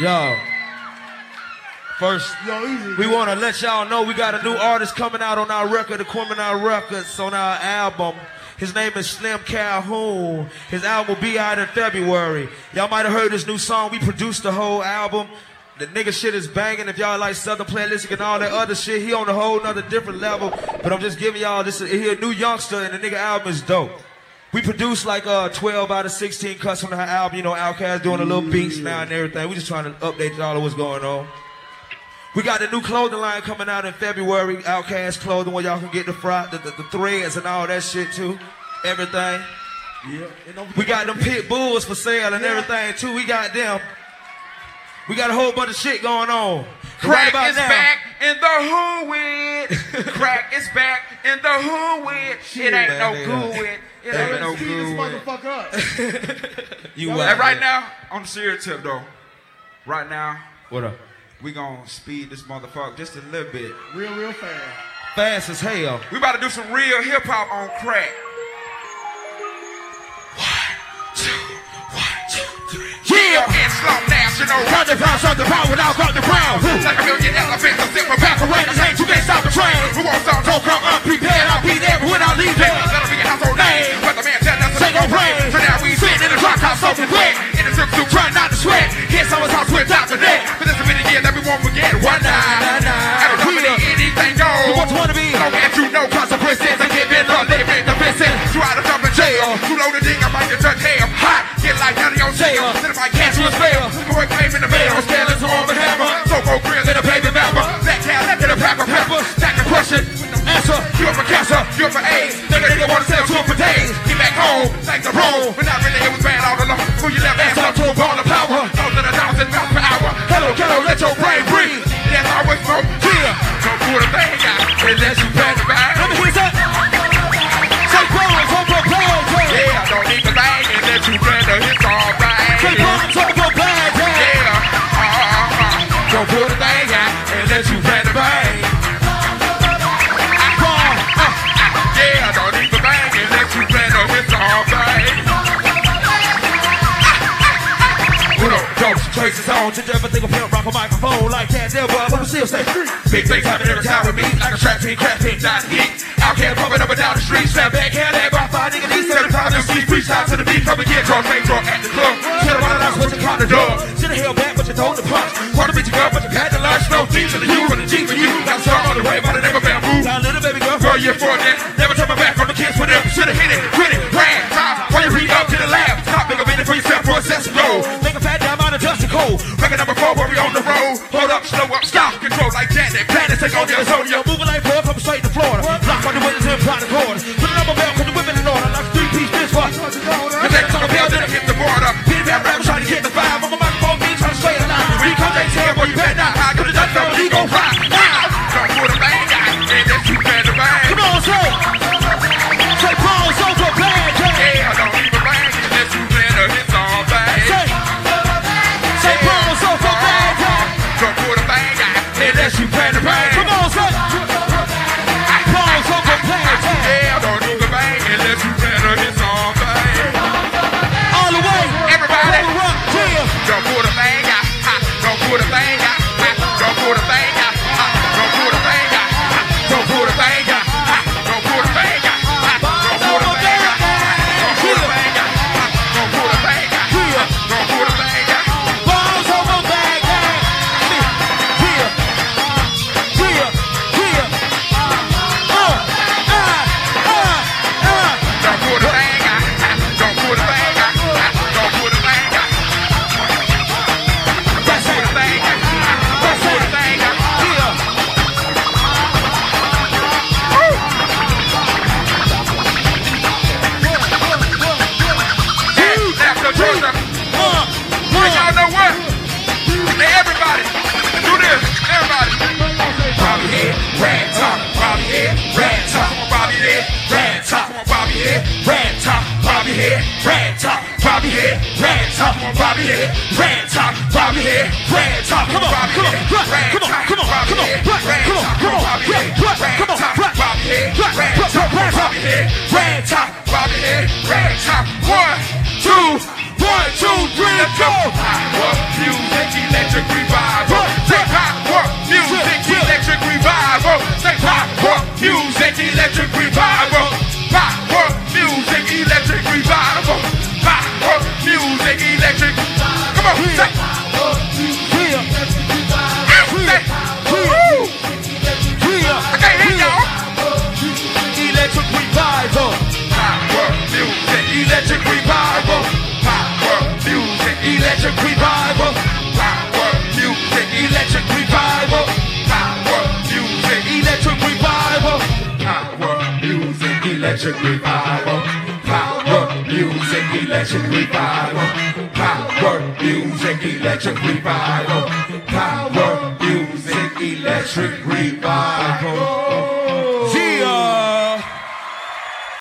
Yo. First, we want to let y'all know we got a new artist coming out on our record, Aquemini Records, on our album. His name is Slim Calhoun. His album will be out in February. Y'all might have heard this new song. We produced the whole album. The nigga shit is banging. If y'all like Southernplayalistic and all that other shit, he on a whole nother different level. But I'm just giving y'all this. He a new youngster, and the nigga album is dope. We produced like uh 12 out of 16 cuts from the album. You know, Outkast doing a little beats now and everything. We just trying to update y'all on what's going on. We got the new clothing line coming out in February. Outkast clothing where y'all can get the, fry, the, the, the threads and all that shit too. Everything. Yeah. We got them pit bulls for sale and everything too. We got them. We got a whole bunch of shit going on. Right Crack about is now- back in the hood with. Crack is back in the hood with. It ain't no good nigga. with. It That ain't no ain't Speed this motherfucker up. You And wild. right now, on the serious tip though, right now, What up? we gonna speed this motherfucker just a little bit. Real, real fast. Fast as hell. We about to do some real hip hop on crack. Yeah, it's slow national. Hundred pounds on the pound without cut the ground. Jump in jail. Too low to dig, I might get touch hell. Hot, get like none of your jail. Then if I catch you, it's fail. Boy, claim in the mail. Scalers on the hammer. So go grill in a baby mapper. Black cat, get a pack of pepper. Stack a question. Answer. You up for cancer, you up for AIDS. Nigga, nigga wanna sell two for days. Get back home, thank the road. But not really, it was bad all along. Who you left ass up to a ball of power. Thousand a thousand miles per hour. Hello, hello, let your brain breathe. That's it's smoke. Yeah. Don't do the thing out. Unless you jokes, traces on to everything of him, rock a microphone like that, there, but I'm still say Big things happen every time with me, like a trap team, crap team, not heat. Outkast pumping up and down the street, snap back, hand that by five nigga, these 75 and streets, preach out to the beat, come and get drunk, make drunk at the club. Should've run out, what you caught the dog. Should've held back, but you told the punch. To beat your girl, but you had to lunch, no deep to the U and the G for you. Got some on the way the name of bamboo. Now, little baby girl, Girl, you're for that. Never turn my back on the kids for them. Should've hit it, roll. Record number four, where we on the road. Hold up, slow up, stop, control like that. That planets take over your zone. You're moving like Rob me here, red top. Rob me here, red top. Come on, come on, run, come on. electric revival. Power music, electric revival. Power music, electric revival. Power music, electric